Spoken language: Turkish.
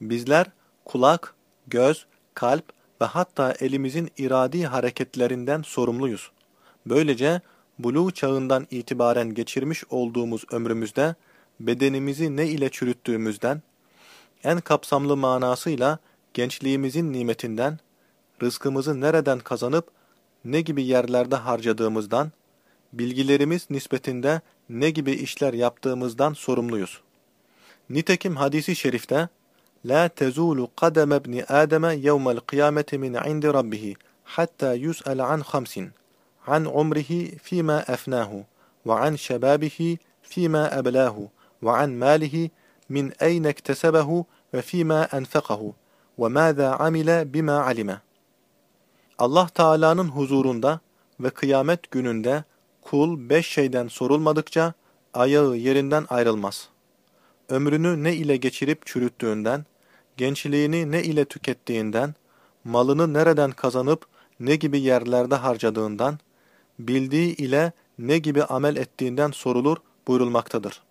Bizler kulak, göz, kalp ve hatta elimizin iradi hareketlerinden sorumluyuz. Böylece buluğ çağından itibaren geçirmiş olduğumuz ömrümüzde bedenimizi ne ile çürüttüğümüzden, en kapsamlı manasıyla gençliğimizin nimetinden, rızkımızı nereden kazanıp ne gibi yerlerde harcadığımızdan, bilgilerimiz nispetinde ne gibi işler yaptığımızdan sorumluyuz. Nitekim hadisi şerifte, La tezulu kademe ibni Adem'e yevmel kıyameti min indi rabbihi hatta yus'al an khamsin an umrihi fima efnahu ve an şebabihi fima eblahu ve an malihi min eyne iktesebehu ve fima enfekahu ve mâzâ amile bima alime. Allah Teala'nın huzurunda ve kıyamet gününde kul beş şeyden sorulmadıkça ayağı yerinden ayrılmaz. Ömrünü ne ile geçirip çürüttüğünden, gençliğini ne ile tükettiğinden, malını nereden kazanıp ne gibi yerlerde harcadığından, bildiği ile ne gibi amel ettiğinden sorulur buyurulmaktadır.